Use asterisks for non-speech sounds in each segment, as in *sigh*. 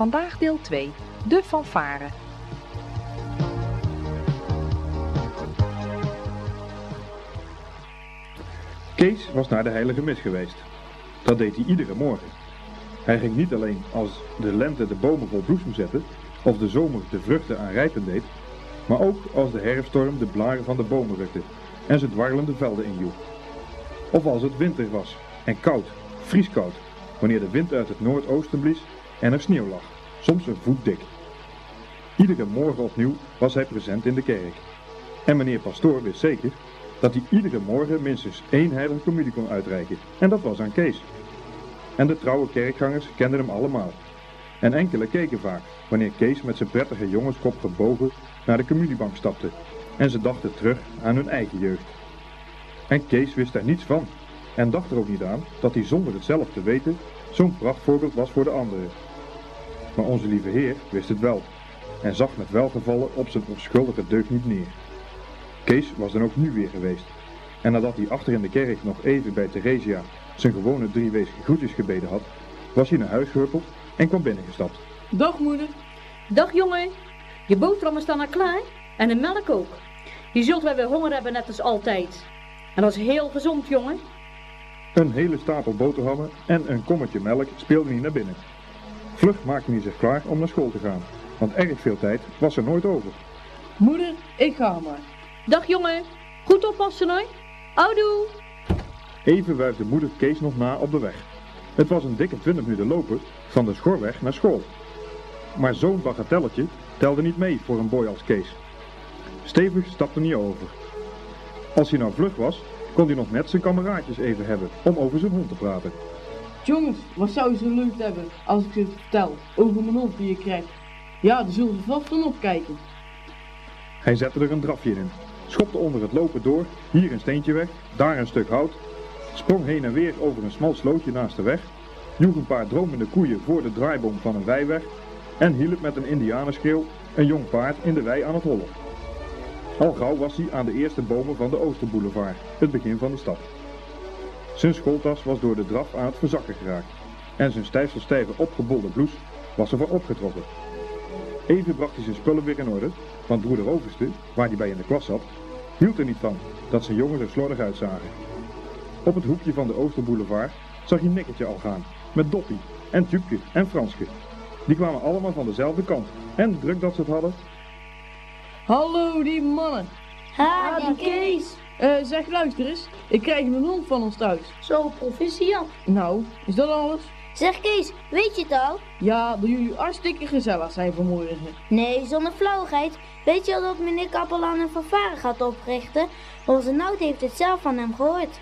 Vandaag deel 2, de fanfare. Kees was naar de heilige mis geweest. Dat deed hij iedere morgen. Hij ging niet alleen als de lente de bomen vol bloesem zette, of de zomer de vruchten aan rijpen deed, maar ook als de herfststorm de blaren van de bomen rukte en ze dwarrelende velden injoeg. Of als het winter was en koud, vrieskoud, wanneer de wind uit het noordoosten blies en er sneeuw lag, soms een voet dik. Iedere morgen opnieuw was hij present in de kerk. En meneer Pastoor wist zeker dat hij iedere morgen minstens één heilige comedie kon uitreiken. En dat was aan Kees. En de trouwe kerkgangers kenden hem allemaal. En enkele keken vaak, wanneer Kees met zijn prettige jongenskop gebogen naar de comediebank stapte. En ze dachten terug aan hun eigen jeugd. En Kees wist daar niets van. En dacht er ook niet aan dat hij zonder het zelf te weten zo'n prachtvoorbeeld was voor de anderen. Maar onze lieve Heer wist het wel. En zag met welgevallen op zijn onschuldige deugd niet neer. Kees was dan ook nu weer geweest. En nadat hij achter in de kerk nog even bij Theresia zijn gewone drieweesige groetjes gebeden had, was hij naar huis gehuppeld en kwam binnengestapt. Dag moeder. Dag jongen. Je boterhammen staan al klaar en de melk ook. Je zult wel weer honger hebben net als altijd. En dat is heel gezond jongen. Een hele stapel boterhammen en een kommetje melk speelden hij naar binnen. Vlug maakte hij zich klaar om naar school te gaan, want erg veel tijd was er nooit over. Moeder, ik ga maar. Dag jongen. Goed oppassen hoor. Oudoe. Even wuifde moeder Kees nog na op de weg. Het was een dikke 20 minuten lopen van de schoolweg naar school. Maar zo'n bagatelletje telde niet mee voor een boy als Kees. Stevig stapte niet over. Als hij nou vlug was, kon hij nog net zijn kameraadjes even hebben om over zijn hond te praten. Jongens, wat zou je zo leuk hebben als ik je het vertel over mijn hond die ik krijg? Ja, daar zullen ze vast van opkijken. Hij zette er een drafje in, schopte onder het lopen door, hier een steentje weg, daar een stuk hout, sprong heen en weer over een smal slootje naast de weg, joeg een paar dromende koeien voor de draaiboom van een weiweg en hielp met een indianenschreeuw een jong paard in de wei aan het hollen. Al gauw was hij aan de eerste bomen van de Oosterboulevard, het begin van de stad. Zijn schooltas was door de draf aan verzakken geraakt en zijn stijfselstijve opgebolde blouse was ervoor opgetrokken. Even bracht hij zijn spullen weer in orde, want broeder Overste, waar hij bij in de klas zat, hield er niet van dat zijn jongens er slordig uitzagen. Op het hoekje van de Oosterboulevard zag je Nikketje al gaan, met Doppie en Tjupke en Franske. Die kwamen allemaal van dezelfde kant en druk dat ze het hadden, Hallo, die mannen. Ha, die Kees. Eh, zeg, luister eens. Ik krijg een hond van ons thuis. Zo proficiat. Nou, is dat alles? Zeg Kees, weet je het al? Ja, dat jullie hartstikke gezellig zijn vanmorgen. Nee, zonder flauwigheid. Weet je al dat meneer Kappelaan een fanfare gaat oprichten? Onze Nout heeft het zelf van hem gehoord.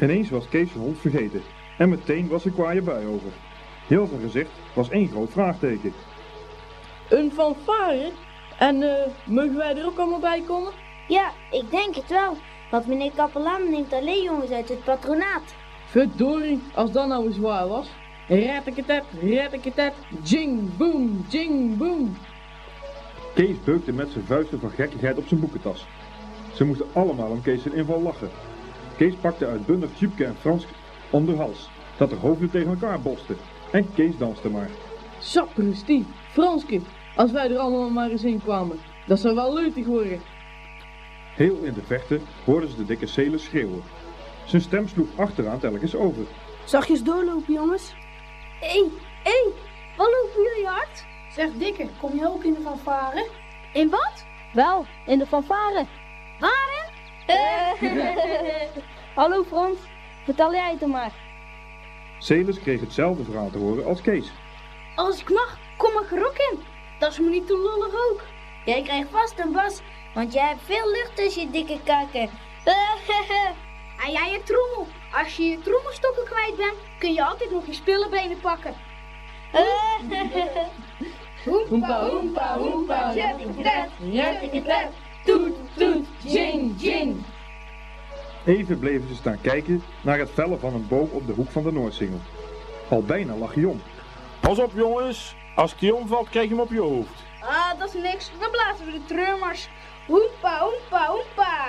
Ineens was Kees zijn hond vergeten en meteen was er kwaaie bui over. Heel zijn gezicht was één groot vraagteken. Een fanfare? En eh, mogen wij er ook allemaal bij komen? Ja, ik denk het wel. Want meneer Kappelaan neemt alleen jongens uit het patronaat. Verdorie, als dat nou eens waar was. Red ik het heb, red ik het heb. Jing boom, jing boom. Kees beukte met zijn vuisten van gekkigheid op zijn boekentas. Ze moesten allemaal om Kees zijn inval lachen. Kees pakte uitbundig Tjupke en Frans om de hals, dat de hoofden tegen elkaar botsten. En Kees danste maar. Sapristi, Franske, als wij er allemaal maar eens in kwamen. Dat zou wel leutig worden. Heel in de verte hoorden ze de dikke Celis schreeuwen. Zijn stem sloeg achteraan telkens over. Zachtjes doorlopen, jongens. Hé, hey, hé, hey, wat lopen jullie hard? Zeg Dikke, kom je ook in de fanfare? In wat? Wel, in de fanfare. Waarin? *laughs* Hallo Frans, vertel jij het dan maar. Celis kreeg hetzelfde verhaal te horen als Kees. Als ik mag, kom ik er ook in. Dat is me niet te lollig ook. Jij krijgt vast een bas, want jij hebt veel lucht tussen je dikke kaken. *laughs* en jij je trommel. Als je je trommelstokken kwijt bent, kun je altijd nog je spullenbenen pakken. *laughs* Hoempa, hoempa, hoempa. Toet, toet, jing, jing. Even bleven ze staan kijken naar het vellen van een boom op de hoek van de Noordsingel. Al bijna lag hij om. Pas op jongens, als die omvalt krijg je hem op je hoofd. Ah, dat is niks. Dan blazen we de treurmars. Hoempa, hoempa, hoempa.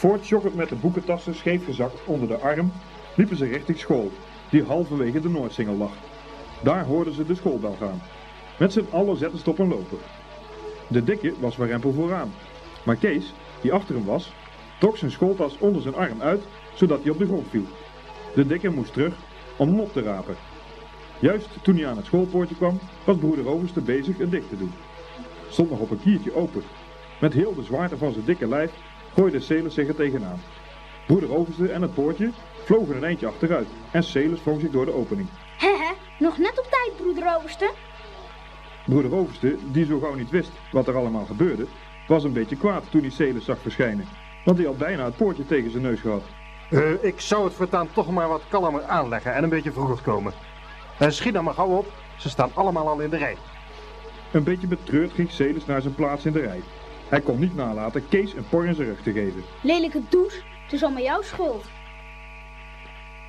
Voortjokkend met de boekentassen scheef gezakt onder de arm, liepen ze richting school, die halverwege de Noordsingel lag. Daar hoorden ze de schoolbel gaan. Met z'n allen zetten ze op een loper. De dikke was warempel vooraan. Maar Kees, die achter hem was, trok zijn schooltas onder zijn arm uit, zodat hij op de grond viel. De dikke moest terug om hem op te rapen. Juist toen hij aan het schoolpoortje kwam, was broeder Overste bezig het dicht te doen. Stond nog op een kiertje open. Met heel de zwaarte van zijn dikke lijf gooide Celis zich er tegenaan. Broeder Overste en het poortje vlogen een eindje achteruit en Celis vloog zich door de opening. Hehe, nog net op tijd, broeder Overste. Broeder Overste, die zo gauw niet wist wat er allemaal gebeurde, was een beetje kwaad toen hij Celis zag verschijnen. Want hij had bijna het poortje tegen zijn neus gehad. Eh, ik zou het voortaan toch maar wat kalmer aanleggen en een beetje vroeger komen. En schiet dan maar gauw op, ze staan allemaal al in de rij. Een beetje betreurd ging Celis naar zijn plaats in de rij. Hij kon niet nalaten Kees een por in zijn rug te geven. Lelijke douche, het is allemaal jouw schuld.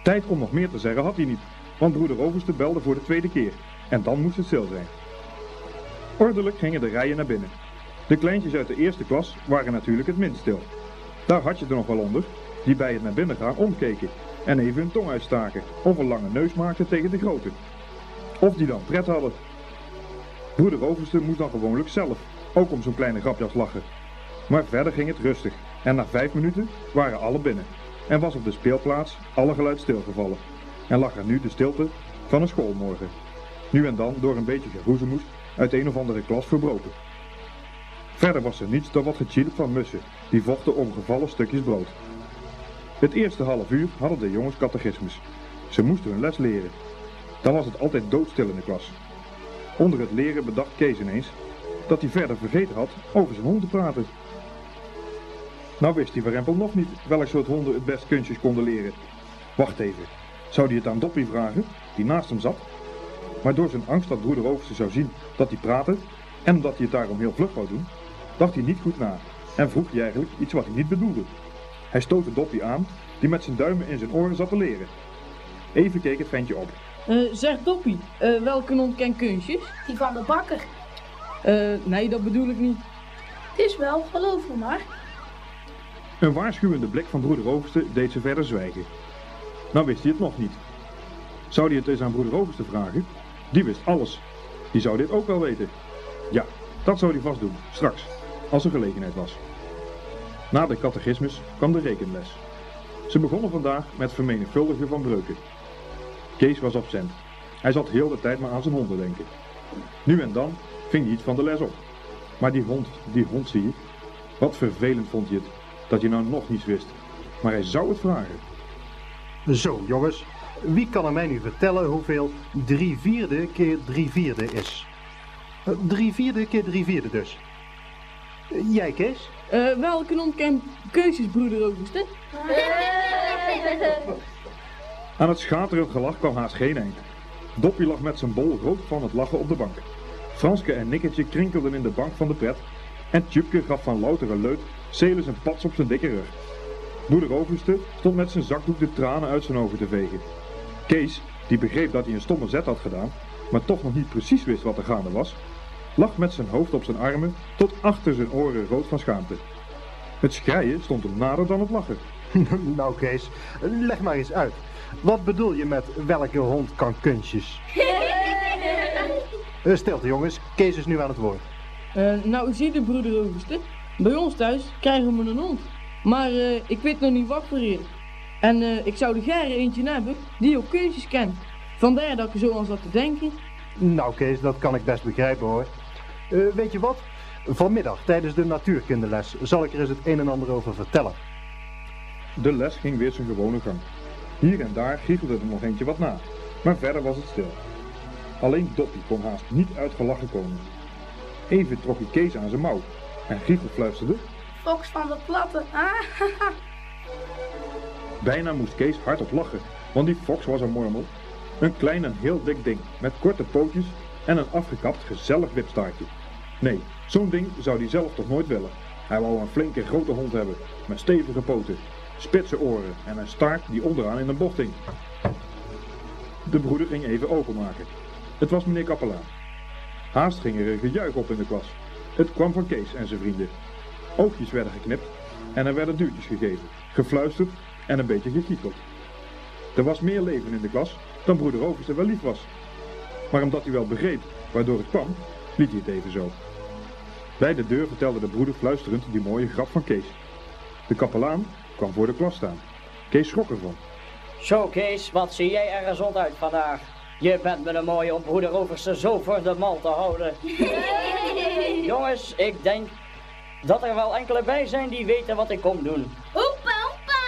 Tijd om nog meer te zeggen had hij niet, want broeder Overste belde voor de tweede keer. En dan moest het stil zijn. Ordelijk gingen de rijen naar binnen. De kleintjes uit de eerste klas waren natuurlijk het minst stil. Daar had je er nog wel onder, die bij het naar binnen gaan omkeken en even hun tong uitstaken of een lange neus maakten tegen de grote. Of die dan pret hadden. Broeder Overste moest dan gewoonlijk zelf, ook om zo'n kleine grapjas lachen. Maar verder ging het rustig en na vijf minuten waren alle binnen. En was op de speelplaats alle geluid stilgevallen. En lag er nu de stilte van een schoolmorgen. Nu en dan door een beetje geroezemoes uit een of andere klas verbroken. Verder was er niets dan wat gechilp van mussen, die vochten om gevallen stukjes brood. Het eerste half uur hadden de jongens catechismus. Ze moesten hun les leren. Dan was het altijd doodstil in de klas. Onder het leren bedacht Kees ineens dat hij verder vergeten had over zijn hond te praten. Nou wist hij Warempel nog niet welk soort honden het best kunstjes konden leren. Wacht even, zou hij het aan Doppie vragen, die naast hem zat? Maar door zijn angst dat broeder Overste zou zien dat hij praatte, en omdat hij het daarom heel vlug wou doen, dacht hij niet goed na en vroeg hij eigenlijk iets wat hij niet bedoelde. Hij stootte Doppie aan, die met zijn duimen in zijn oren zat te leren. Even keek het ventje op. Eh, zeg Doppie, eh, welke hond kent kunstjes? Die van de bakker. Eh, nee, dat bedoel ik niet. Het is wel, geloof me maar. Een waarschuwende blik van broeder Overste deed ze verder zwijgen. Nou wist hij het nog niet. Zou hij het eens aan broeder Overste vragen? Die wist alles. Die zou dit ook wel weten. Ja, dat zou hij vast doen, straks, als er gelegenheid was. Na de catechismus kwam de rekenles. Ze begonnen vandaag met vermenigvuldigen van breuken. Kees was absent. Hij zat heel de tijd maar aan zijn hond te denken. Nu en dan ving hij iets van de les op. Maar die hond, die hond zie je. Wat vervelend vond hij het, dat hij nou nog niets wist. Maar hij zou het vragen. Zo, jongens. Wie kan er mij nu vertellen hoeveel 3 vierde keer 3 vierde is? 3 vierde keer 3 vierde dus. Eh, Jij, Kees? Eh, welke hond kent keuzes, broeder? Aan het schaterend gelach kwam haast geen eind. Doppie lag met zijn bol rood van het lachen op de bank. Franske en Nikketje krinkelden in de bank van de pret. En Tjupke gaf van loutere leut Celis een pats op zijn dikke rug. Broeder Overste stond met zijn zakdoek de tranen uit zijn ogen te vegen. Kees, die begreep dat hij een stomme zet had gedaan, maar toch nog niet precies wist wat er gaande was, lag met zijn hoofd op zijn armen tot achter zijn oren rood van schaamte. Het schreien stond hem nader dan het lachen. *laughs* nou, Kees, leg maar eens uit. Wat bedoel je met welke hond kan kunstjes? *laughs* Eh, Stilte, jongens. Kees is nu aan het woord. Eh, nou, zie de broeder Overste. Bij ons thuis krijgen we een hond. Maar eh, ik weet nog niet wat voor een. En eh, ik zou de gere eentje hebben die ook kunstjes kent. Vandaar dat ik er zo aan zat te denken. Nou, Kees, dat kan ik best begrijpen hoor. Eh, weet je wat? Vanmiddag tijdens de natuurkinderles zal ik er eens het een en ander over vertellen. De les ging weer zijn gewone gang. Hier en daar giechelde er nog eentje wat na, maar verder was het stil. Alleen Doppie kon haast niet uitgelachen komen. Even trok hij Kees aan zijn mouw en Giechel fluisterde. Fox van de platte. Ah, *laughs* Bijna moest Kees hardop lachen, want die Fox was een mormel. Een klein en heel dik ding met korte pootjes en een afgekapt gezellig wipstaartje. Nee, zo'n ding zou hij zelf toch nooit willen. Hij wou een flinke grote hond hebben, met stevige poten, spitse oren en een staart die onderaan in een bocht hing. De broeder ging even openmaken. Het was meneer Kappelaan. Haast ging er een gejuich op in de klas. Het kwam van Kees en zijn vrienden. Oogjes werden geknipt en er werden duwtjes gegeven, gefluisterd en een beetje gekiekeld. Er was meer leven in de klas dan broeder Overste wel lief was. maar omdat hij wel begreep waardoor het kwam, liet hij het even zo. Bij de deur vertelde de broeder fluisterend die mooie grap van Kees. De kapelaan kwam voor de klas staan. Kees schrok ervan. Zo Kees, wat zie jij er gezond uit vandaag. Je bent me een mooie om broeder Overste zo voor de mal te houden. *laughs* Jongens, ik denk dat er wel enkele bij zijn die weten wat ik kom doen. Oepa, oepa!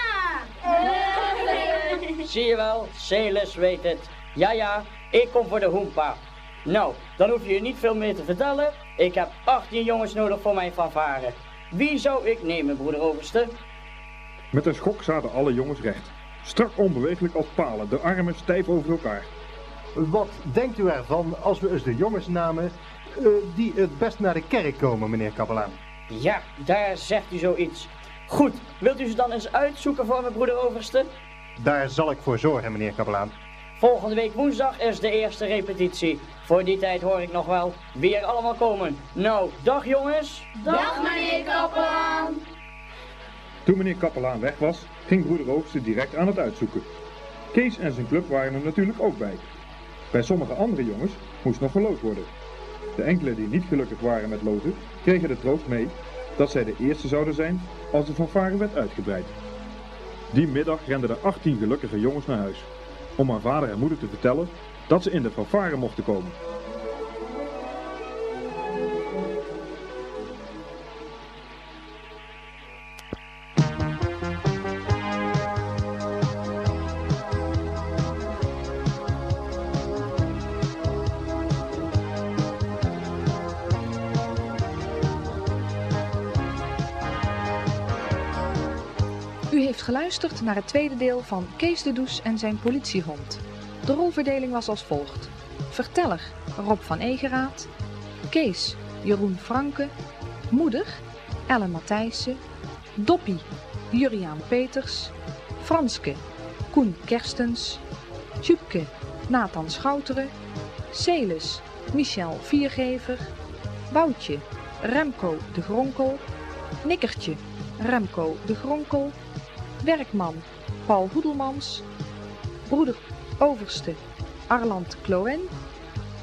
*laughs* Zie je wel, Celis weet het. Ja, ja, ik kom voor de hoempa. Nou, dan hoef je je niet veel meer te vertellen. Ik heb 18 jongens nodig voor mijn fanfare. Wie zou ik nemen, broeder Overste? Met een schok zaten alle jongens recht. Strak onbeweeglijk als palen, de armen stijf over elkaar. Wat denkt u ervan als we eens de jongens namen eh, die het best naar de kerk komen, meneer kapelaan? Ja, daar zegt u zoiets. Goed, wilt u ze dan eens uitzoeken voor me, broeder Overste? Daar zal ik voor zorgen, meneer kapelaan. Volgende week woensdag is de eerste repetitie. Voor die tijd hoor ik nog wel wie er allemaal komen. Nou, dag jongens. Dag meneer kapelaan! Toen meneer Kapelaan weg was, ging broeder Overste direct aan het uitzoeken. Kees en zijn club waren er natuurlijk ook bij. Bij sommige andere jongens moest nog gelood worden. De enkele die niet gelukkig waren met loten, kregen de troost mee dat zij de eerste zouden zijn als de fanfare werd uitgebreid. Die middag renden er 18 gelukkige jongens naar huis, om aan vader en moeder te vertellen dat ze in de fanfare mochten komen. U heeft geluisterd naar het tweede deel van Kees de Does en zijn politiehond. De rolverdeling was als volgt. Verteller Rob van Egeraat. Kees Jeroen Franke. Moeder Ellen Matthijssen. Doppie Juriaan Peters. Franske Koen Kerstens. Tjupke Nathan Schouteren. Celis Michel Viergever. Boutje Remco de Gronkel. Nikkertje Remco de Gronkel. Werkman Paul Hoedelmans. Broeder Overste Arland Kloen.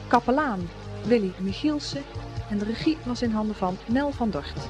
Kapelaan Willy Michielsen. En de regie was in handen van Nel van Dort.